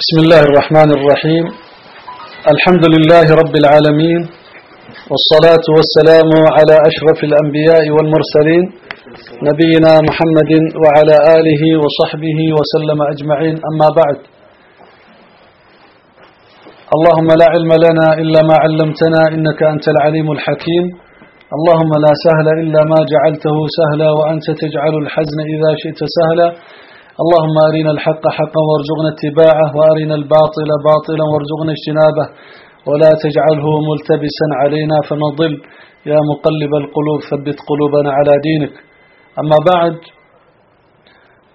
بسم الله الرحمن الرحيم. الحمد لله رب العالمين والصلاة والسلام على أشرف الأنبياء والمرسلين نبينا محمد وعلى آله وصحبه وسلم أجمعين. أما بعد اللهم لا علم لنا إلا ما علمتنا إنك أنت العليم الحكيم. اللهم لا سهل إلا ما جعلته سهلا وأنت تجعل الحزن إذا شئت سهلا. اللهم أرنا الحق حقا وارزقنا اتباعه وأرنا الباطل باطلا وارزقنا اجتنابه. ولا تجعله ملتبسا علينا فنضل يا مقلب القلوب ثبت قلوبنا على دينك. أما بعد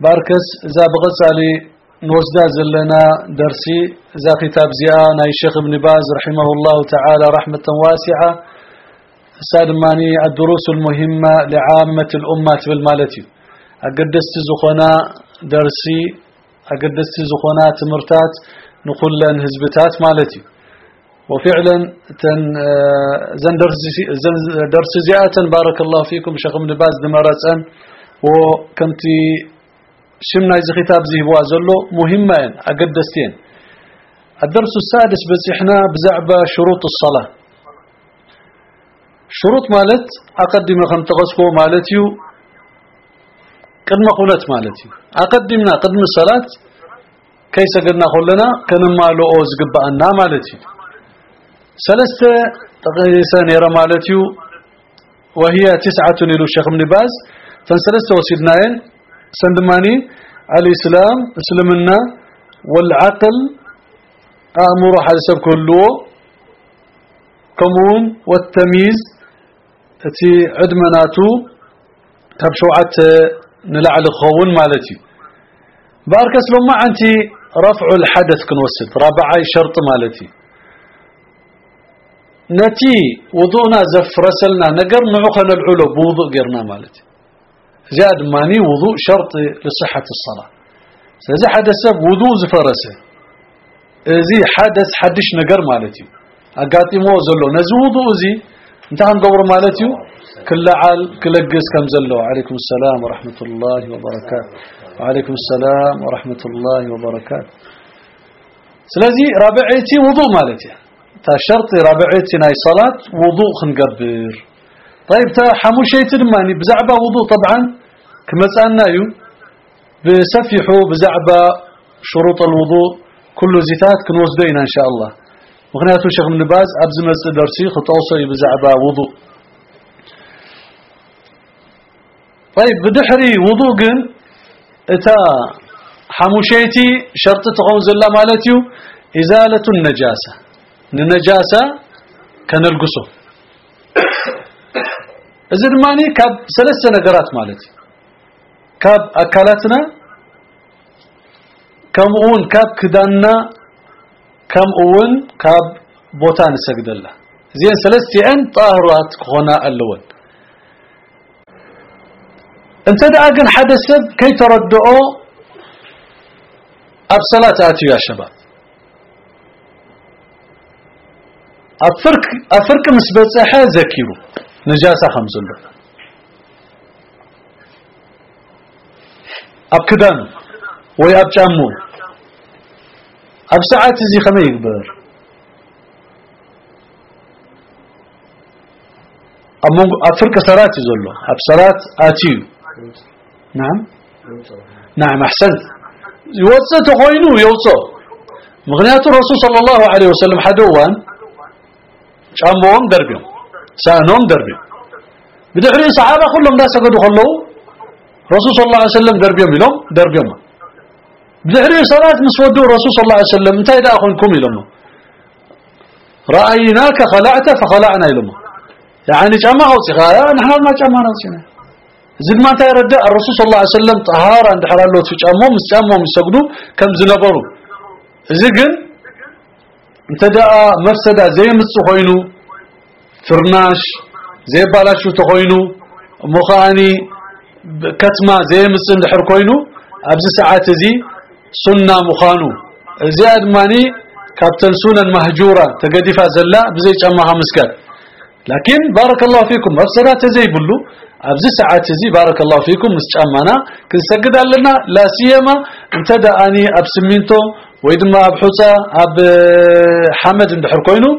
باركس إذا بغص علي نوزدا زلنا درسي. ذا كتاب زياء ناي الشيخ ابن باز رحمه الله تعالى رحمة واسعة. سادماني الدروس المهمة لعامة الأمة بالمالتي أقدست زخنا درسي أقدست زخنا تمرتات نقول هزبتات مالتي وفعلا تن زن درس زن درس زيادة بارك الله فيكم شيخ ابن باز دمرتان وكمتي شمنا إذا خطاب زي بوازلو مهمة أقدستين الدرس السادس بس إحنا بزعبة شروط الصلاة. شروط مالت أقدم خم تغسكو مالتيو قدم قولت مالتيو أقدمنا قدم الصلاة. كيس قدنا خلنا كنما لؤوز قبأنا مالتيو سلسة تقيسا نيرا مالتيو وهي تسعة إلى الشيخ ابن باز. فانسلسة وسيدناين سندماني. الإسلام اسلمنا والعقل. أمر حسب كله كمون والتمييز. تي عدمناتو. تبشوعت نلعل خون مالتي. باركس لما انت رفع الحدث كنوسد رابعي شرط مالتي. نتي وضوءنا زف رسلنا نقر نعقنا العلو بوضوء قرنا مالتي. زاد ماني وضوء شرط لصحة الصلاة. سيزي حدث وضوء زفرسه زي حدث حدش نقر مالتي. أقاتي مو زلو نزو وضوء زي. انتهى نقبر مالتي. كل عال كلقس كم زلو عليكم السلام ورحمة الله وبركاته. وعليكم السلام ورحمة الله وبركاته. سلازي رابعيتي وضوء مالتي. تا شرط رابعيتي ناي صلاة وضوء خنقبر. طيب تا حمو شيء تدماني. بزعبة وضوء طبعا كما سألنا يو. بسفحوا بزعبة شروط الوضوء كل زيتات كنوزدين إن شاء الله. مغنياتو شيخ من باز أبز مسجد درسي خطوصي بزعبة وضوء. طيب بدحري وضوء إتا حموشيتي شرط تقوم زلا مالتيو إزالة النجاسة. النجاسة كان القصو إذا دماني كاب ثلاث نقرات مالتي. كاب أكلاتنا كم أون كاب كدانا كم أون كاب بوتان سجد الله زين ثلاثة أن طاهرات هنا اللون. انت دعاقن حدث كي تردعو أبصلاة آتي يا شباب. أفرك أفرك مسبسحة ذكيرو نجاسة خمس له أبكدان ويأب جامو. أب ساعات زي خمي يكبر أفرك صلاة زلو أب صلاة آتيو نعم. نعم أحسنت. يوصى تقوينو يوصى مغنيات الرسول صلى الله عليه وسلم حدوان. شامبون دربيهم سانهم دربيهم بدحري صحابة كلهم ناس قدوا خلوا رسول صلى الله عليه وسلم دربيهم لهم دربيهم. بدحري صلاة مسودو رسول صلى الله عليه وسلم انتهي دا أخوانكم لهم رأيناك خلعت فخلعنا لهم يعني جمع وصغايا نحن ما جمعنا وصغايا زد ما تيرد الرسول صلى الله عليه وسلم طهارة عند حلال لو تجمعهم مستعمهم يسجدوا كم زنبروا زقن انت دا مفسدة زي متصخينو فرناش زي بالاشو تخوينو مخاني كتما زي مصن دحر كوينو ابز ساعات زي سنة مخانو. زي ادماني كابتن سنة مهجورة تقديفا زلا بزي جمعها مسكات لكن بارك الله فيكم مفسدات زي بلو ابز ساعات زي بارك الله فيكم مسجمنا كنسجد لنا لا سيما انت داني اب سمينتو ويدما اب حصا اب حمد اندحر كوينو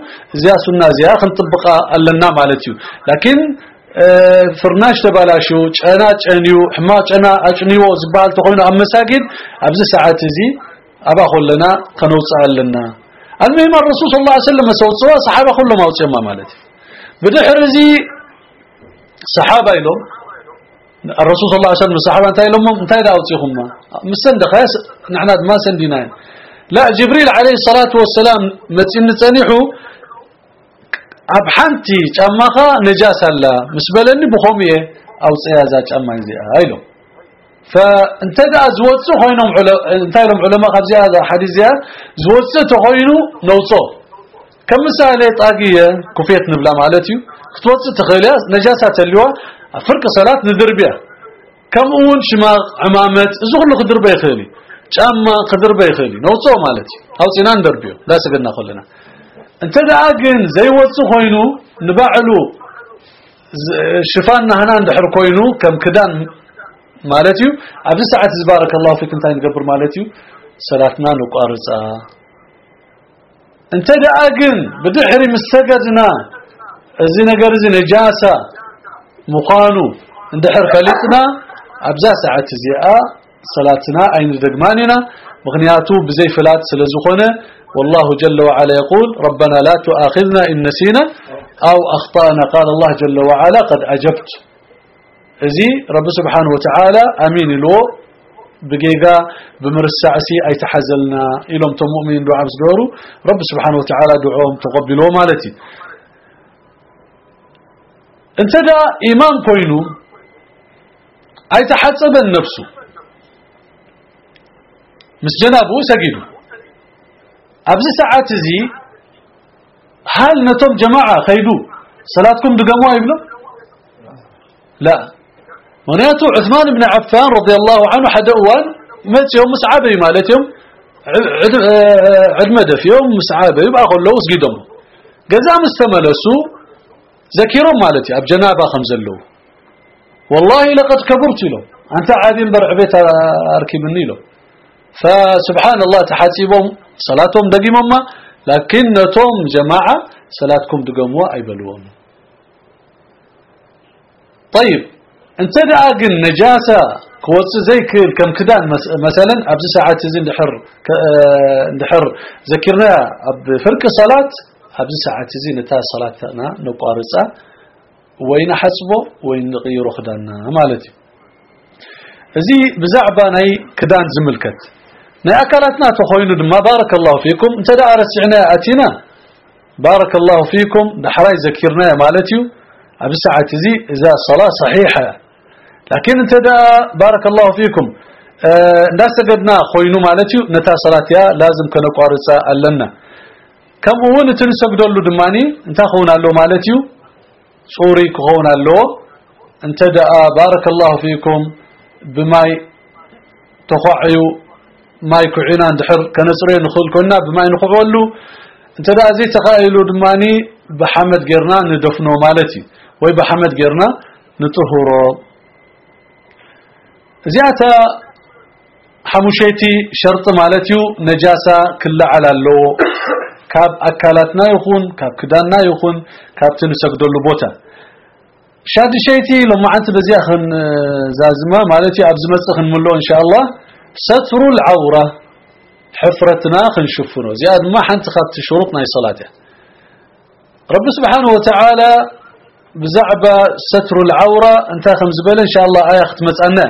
زيا سنة زيا خنطبقا لنا مالتيو لكن فرناش تبالاشو ጨና ጨኒዩ ሕማ ጨና አጭኒዎ ዝባል ተኮይኑ ኣብ መሳጊድ ኣብዚ ሰዓት እዚ ኣባ ኮለና ከነውፅእ ኣለና المهم الرسول صلى الله عليه وسلم سوى صحابه كلهم اوصيما مالتي بدحر زي صحابة إلهم الرسول صلى الله عليه وسلم الصحابة انتهي لهم انتهي دعوتيهم مستندق نحن ما سندنا لا جبريل عليه الصلاة والسلام متين تنيحو أب حنتي جمخا نجاسة لا مسبلني بخومية أو آه، سيازة هاي لهم فأنت فانتدى زوجته خوينهم علماء إنت لهم علماء خبزي هذا حديث زيها زوجته خوينه نوصه كم مسألة طاقية؟ كفية نبلا مالتيو كتوصي تخيليا نجاسة اللواء فرق صلاة ندربيا كم أون شماغ عمامات ازوغل خدر بي خيلي. شاما خدر بي خيلي. نوصو مالتي. أو سنان دربيو لا سقلنا خلنا أنت دا آقن زي وصو خوينو. نباعلو. شفاننا هنا ندحر كوينو كم كدان مالتيو عبد الساعة تزبارك الله فيك انتين قبر مالتيو صلاتنا نقارزا انت دا اقن بدحري مستقدنا ازينا قرزي نجاسة. مخانو اندحر خليطنا ابزا ساعة زياء صلاتنا. اين دقماننا مغنياتو بزي فلات سلزقنا والله جل وعلا يقول ربنا لا تؤاخذنا إن نسينا أو أخطأنا. قال الله جل وعلا قد أجبت. ازي رب سبحانه وتعالى أمين ألو. بقيقا بمرسعسي أي تحزلنا إلهم تمؤمن دعاء بسدورو رب سبحانه وتعالى دعوهم تقبلوا مالتي. انت دا إيمان كوينو أي تحسب النفس. مس جنابه سجدوا ابز ساعات زي هل نتم جماعة خيدو؟ صلاتكم دقموا يبلو لا. ونياتو عثمان بن عفان رضي الله عنه حد أول مت يوم مسعابي مالتهم عد مدى في يوم مسعابي أقول له وسقيدهم قزام استملسوا ذكرهم مالتي أب جنابة خمزلو والله لقد كبرت له أنت عادين برع بيت أركبني له. فسبحان الله تحاسبهم صلاتهم دقيمهم لكنتم جماعة صلاتكم دقموا أي بلوهم. طيب. انت داقن نجاسة كوص زي كم كدان مثلا ابز ساعات زين دحر دحر ذكرنا بفرق صلاة ابز ساعات زين تا صلاتنا نقارصا وين حسبه؟ وين نغيرو خدانا مالتي. زي بزعبا ناي كدان زملكت ناي اكلاتنا تخوينو دما بارك الله فيكم انت دا رسعنا اتينا بارك الله فيكم دحراي ذكرنا مالتي ابز ساعات زي اذا صلاة صحيحة لكن انت دا بارك الله فيكم. الناس آه قدنا خوينو مالتي نتا صلاتيا لازم كنا قارصا لنا كم هو نتنسجدلو دماني؟ انت خونا له مالتي صوري كونا له انت دا بارك الله فيكم. بماي تقعيو ماي كعينا ندحر كنصرين نخل كنا بماي نخولو انت دا زي تخايلو دماني. بحمد غيرنا ندفنو مالتي. وي بحمد غيرنا نطهرو زياتا حموشيتي شرط مالتيو نجاسة كل على اللو. كاب أكالاتنا يخون كاب كداننا يخون كاب تنسكدو اللبوتا شاد شيتي لما عنت بزياخن زازما مالتي أبزمسخن ملو إن شاء الله. ستر العورة حفرتنا خنشفنو زياد ما حنت خدت شروطنا صلاته. رب سبحانه وتعالى بزعبة ستر العورة انت خمس بل إن شاء الله آية ختمت أنه.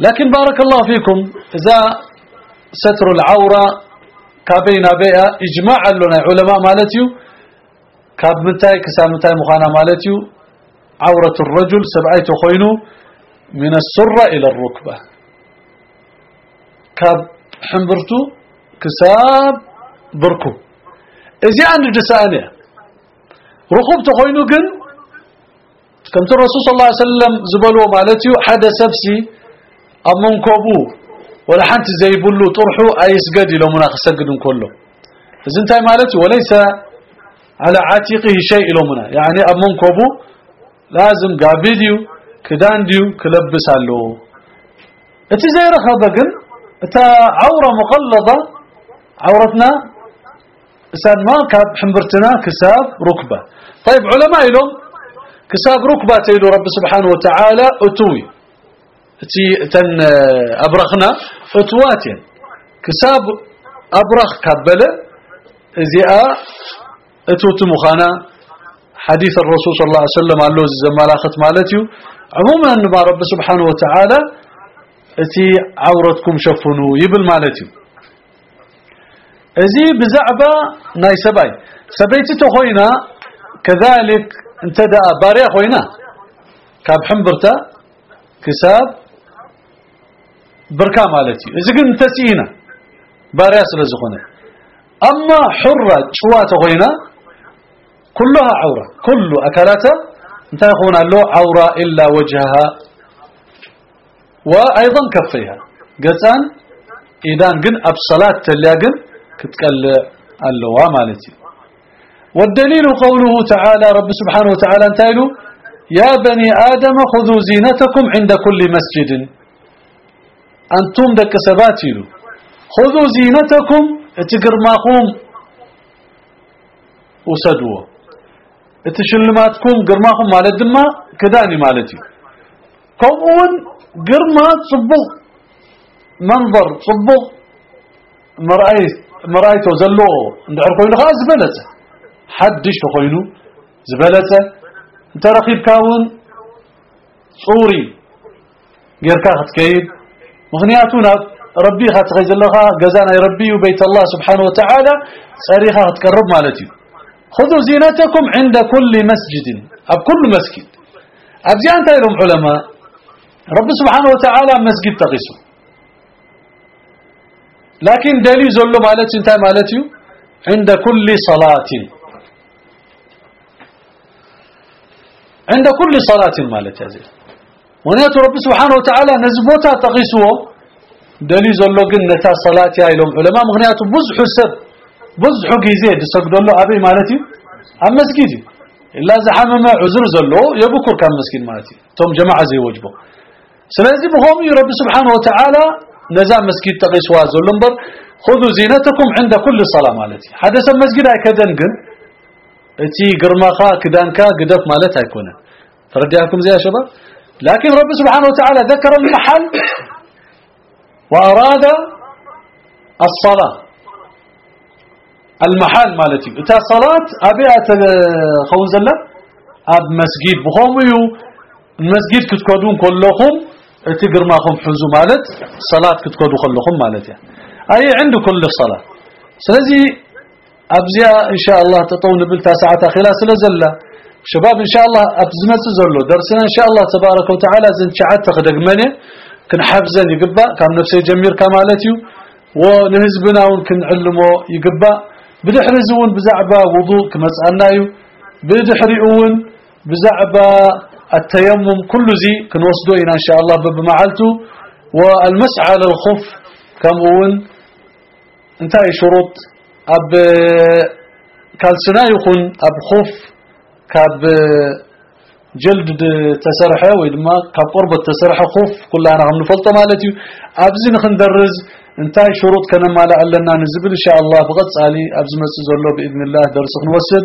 لكن بارك الله فيكم. إذا ستر العورة كابينا بيئة إجماع لنا علماء مالتيو كاب منتاي كسام منتاي مخانا مالتيو عورة الرجل سبعيت خوينو من السرة إلى الركبة. كاب حنبرتو كساب بركو. إذا عند جسانية ركوب خوينو قن كنت الرسول صلى الله عليه وسلم زبلوا مالتيو حدا سبسي أمون كوبو ولا حنت زي بلو طرحو أيسجد لو منا خسجد كله. إذن تاي مالتي وليس على عاتقه شيء لو منا. يعني أمون كوبو لازم قابيديو كدان ديو كلبس له إتي زي رخبه جن إتا عورة مقلده عورتنا سان ما كاب حنبرتنا كساب ركبة. طيب علماء لهم كساب ركبة تيلو رب سبحانه وتعالى أتوي. تي تن أبرخنا اتواتين كساب أبرخ كبله ازياء اتوت مخانا حديث الرسول صلى الله عليه وسلم قال له زمالاخت مالتي عموما ما رب سبحانه وتعالى أتي عورتكم شفنوا يبل مالتي ازي بزعبه ناي سباي. سبيتي خوينا كذلك انتدى باريا خوينا كاب حنبرتا كساب بركا مالتي إذا كنت تسينا باريا سلازخونه أما حرة شوات خوينا كلها عورة. كل أكلاتها انت يكون له عورة إلا وجهها. وأيضا كفيها. قطان اذا قن أبصلات تلاقن كتقلع اللواء مالتي. والدليل قوله تعالى رب سبحانه وتعالى انتايلو يا بني آدم خذوا زينتكم عند كل مسجد. أنتم دك سباتيلو. خذوا زينتكم اتقرماكم وسدوا. اتشلماتكم قرماكم مالت دما كداني مالتي. كمون قرمات صبغ منظر صبغ مرأيت مرايته زلو. ندعر خوينو خلاص زبلته. حدش خوينو زبلته. انت رقيب كاون. صوري. غيركا كيد. مغنياتنا ربي خاتغي زلخا غزانا ربي وبيت الله سبحانه وتعالى صريخا تقرب مالتي. خذوا زينتكم عند كل مسجد أب كل مسجد. ابزي أنت لهم علماء رب سبحانه وتعالى مسجد تقيسوا لكن دليل زلو مالتي انت مالتي عند كل صلاة. عند كل صلاة مالتي هذه ونيات رب سبحانه وتعالى نزبوتا تقيسوا دليل زلو صلاة يا لهم علماء مغنيات بزح السب. بزح جيزيد سقدوا له أبي مالتي. أما مسجدي إلا زحمما عذر زلو يبكر كان مسكين مالتي. توم جماعة زي وجبه. سلازم هم رب سبحانه وتعالى نزام مسجد تقيس وازو لنبر. خذوا زينتكم عند كل صلاة مالتي. حدث المسجد هكذا نقل إتي قرمخا كدانكا قدف مالتها يكون فرديكم زي يا شباب. لكن رب سبحانه وتعالى ذكر المحل وأراد الصلاة. المحل مالتي. اتا صلاة أبيعت خوزلة أب مسجد. بخوميو المسجد كتكودون كلكم تقر ماكم حزو مالت. صلاة كتكودو خلكم مالت. أي عنده كل صلاة. سلزي أبزيا إن شاء الله تطون بلتا ساعة خلال سلزلة شباب إن شاء الله أبزمت زلو درسنا إن شاء الله تبارك وتعالى زين شعات تخدق مني كن حفزا يقبأ كان نفسي جمير كمالتي ونهزبنا ونكن علمو يقبأ. بدحري زون بزعبا وضوء كما بدحري اون بزعبا التيمم كل زي كنوصدو إن شاء الله بمعلته والمسعى للخف كمون انتهي شروط. أب كالسنا يكون أب خف كاب جلد تسرحه ويدما كاب قرب تسرحه خف كلنا عم نفلط مالتي أبزي نخندرز انتهي شروط كنا ما لعلنا نزبل إن شاء الله بغض سالي أبز مسزولو بإذن الله درس نوسد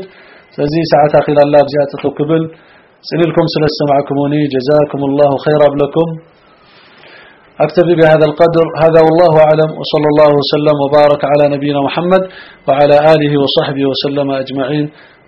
فزي ساعتها خلال الله بزيادة قبل سنلكم سنستمعكموني جزاكم الله خيرا لكم أكتفي بهذا القدر هذا والله أعلم وصلى الله وسلم وبارك على نبينا محمد وعلى آله وصحبه وسلم أجمعين